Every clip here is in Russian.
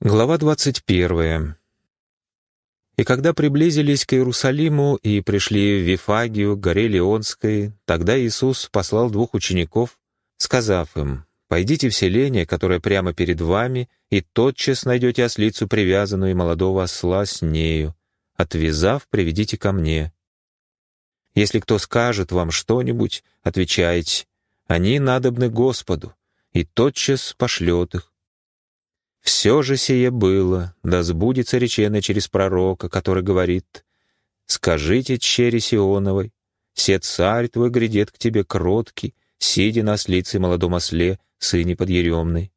Глава 21. «И когда приблизились к Иерусалиму и пришли в Вифагию, горе Леонской, тогда Иисус послал двух учеников, сказав им, «Пойдите в селение, которое прямо перед вами, и тотчас найдете ослицу привязанную и молодого осла с нею. Отвязав, приведите ко мне. Если кто скажет вам что-нибудь, отвечайте, они надобны Господу, и тотчас пошлет их. Все же сие было, да сбудется речено через пророка, который говорит, «Скажите чере Сионовой, се царь твой грядет к тебе кроткий, сидя на ослице молодом осле, сыне подъеремной».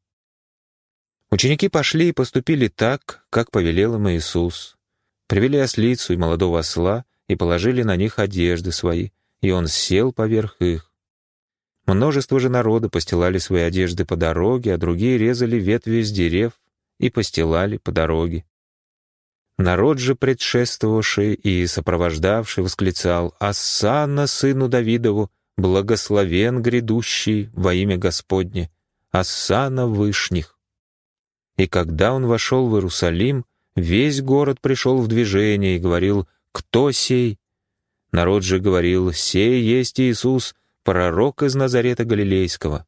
Ученики пошли и поступили так, как повелел им Иисус. Привели ослицу и молодого осла и положили на них одежды свои, и он сел поверх их. Множество же народа постилали свои одежды по дороге, а другие резали ветви из дерев и постилали по дороге. Народ же предшествовавший и сопровождавший восклицал «Ассана, сыну Давидову, благословен грядущий во имя Господне, Ассана Вышних». И когда он вошел в Иерусалим, весь город пришел в движение и говорил «Кто сей?» Народ же говорил «Сей есть Иисус, пророк из Назарета Галилейского».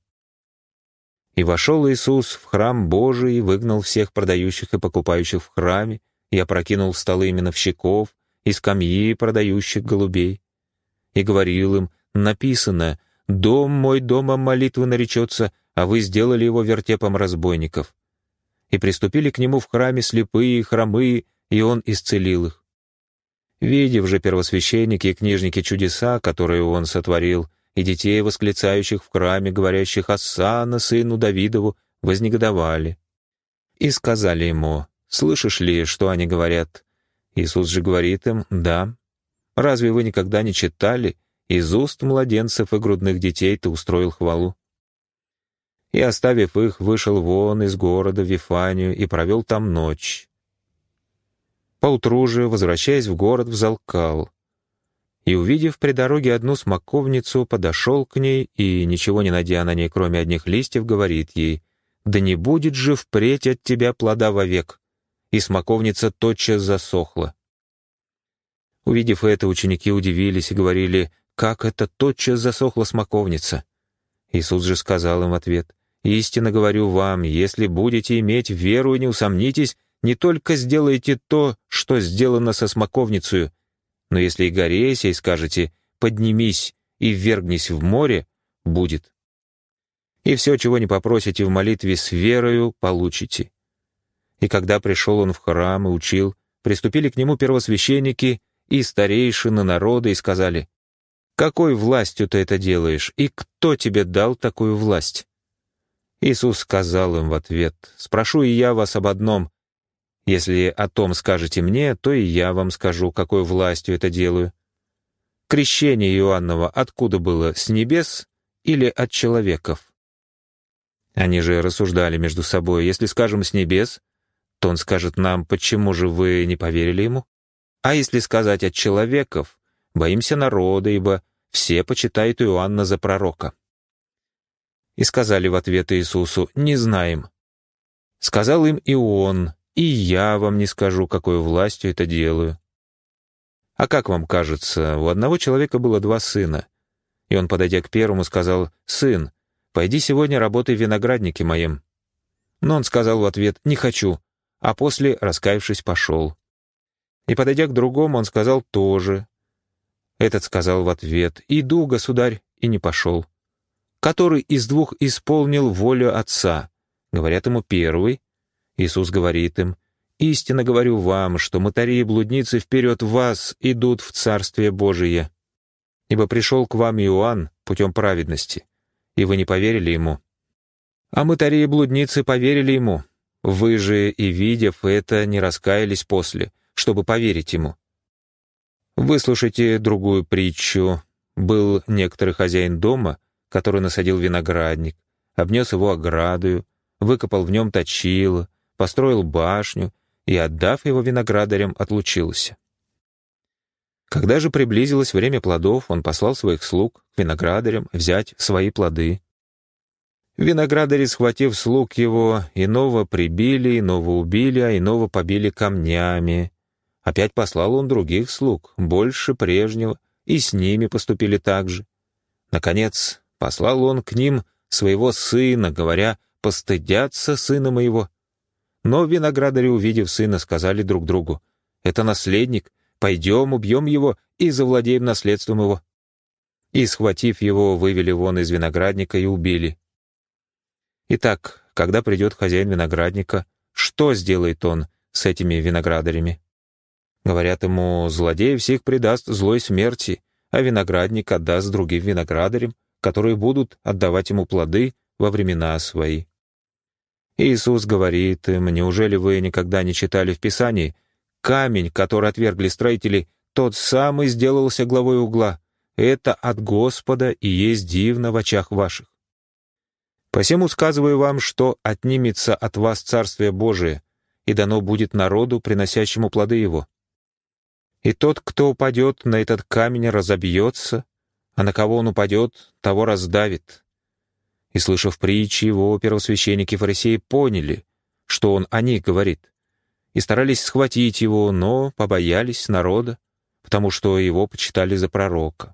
И вошел Иисус в храм Божий и выгнал всех продающих и покупающих в храме, и опрокинул столы миновщиков и скамьи продающих голубей. И говорил им, написано, «Дом мой домом молитвы наречется, а вы сделали его вертепом разбойников». И приступили к нему в храме слепые и хромые, и он исцелил их. Видев же первосвященники и книжники чудеса, которые он сотворил, и детей, восклицающих в храме, говорящих «Ассана, сыну Давидову», вознегодовали. И сказали ему, «Слышишь ли, что они говорят?» Иисус же говорит им, «Да». «Разве вы никогда не читали? Из уст младенцев и грудных детей ты устроил хвалу». И, оставив их, вышел вон из города в Вифанию и провел там ночь. Поутру же, возвращаясь в город, взалкал и, увидев при дороге одну смоковницу, подошел к ней и, ничего не найдя на ней, кроме одних листьев, говорит ей, «Да не будет же впредь от тебя плода вовек!» И смоковница тотчас засохла. Увидев это, ученики удивились и говорили, «Как это тотчас засохла смоковница?» Иисус же сказал им ответ, «Истинно говорю вам, если будете иметь веру и не усомнитесь, не только сделаете то, что сделано со смоковницей, но если и горе сей скажете «поднимись и ввергнись в море», будет. И все, чего не попросите в молитве с верою, получите. И когда пришел он в храм и учил, приступили к нему первосвященники и старейшины народа и сказали, «Какой властью ты это делаешь, и кто тебе дал такую власть?» Иисус сказал им в ответ, «Спрошу и я вас об одном, если о том скажете мне, то и я вам скажу, какой властью это делаю. Крещение Иоаннова откуда было, с небес или от человеков? Они же рассуждали между собой, если скажем «с небес», то он скажет нам, почему же вы не поверили ему? А если сказать от человеков, боимся народа, ибо все почитают Иоанна за пророка. И сказали в ответ Иисусу, не знаем. Сказал им и он, и я вам не скажу, какой властью это делаю. А как вам кажется, у одного человека было два сына. И он, подойдя к первому, сказал, «Сын, пойди сегодня работай в винограднике моем». Но он сказал в ответ, «Не хочу», а после, раскаявшись, пошел. И, подойдя к другому, он сказал тоже. Этот сказал в ответ, «Иду, государь», и не пошел. Который из двух исполнил волю отца? Говорят ему первый, Иисус говорит им, «Истинно говорю вам, что мотари и блудницы вперед вас идут в Царствие Божие. Ибо пришел к вам Иоанн путем праведности, и вы не поверили ему. А мотари и блудницы поверили ему. Вы же, и видев это, не раскаялись после, чтобы поверить ему. Выслушайте другую притчу. Был некоторый хозяин дома, который насадил виноградник, обнес его оградою, выкопал в нем точило, построил башню и, отдав его виноградарям, отлучился. Когда же приблизилось время плодов, он послал своих слуг к виноградарям взять свои плоды. Виноградари, схватив слуг его, иного прибили, иного убили, а иного побили камнями. Опять послал он других слуг, больше прежнего, и с ними поступили так же. Наконец, послал он к ним своего сына, говоря, «Постыдятся сына моего». Но виноградари, увидев сына, сказали друг другу, «Это наследник, пойдем, убьем его и завладеем наследством его». И, схватив его, вывели вон из виноградника и убили. Итак, когда придет хозяин виноградника, что сделает он с этими виноградарями? Говорят ему, злодей всех предаст злой смерти, а виноградник отдаст другим виноградарям, которые будут отдавать ему плоды во времена свои. Иисус говорит им, неужели вы никогда не читали в Писании, камень, который отвергли строители, тот самый сделался главой угла. Это от Господа и есть дивно в очах ваших. Посему сказываю вам, что отнимется от вас Царствие Божие, и дано будет народу, приносящему плоды его. И тот, кто упадет на этот камень, разобьется, а на кого он упадет, того раздавит. И, слышав притчи его, первосвященники фарисеи поняли, что он о них говорит, и старались схватить его, но побоялись народа, потому что его почитали за пророка.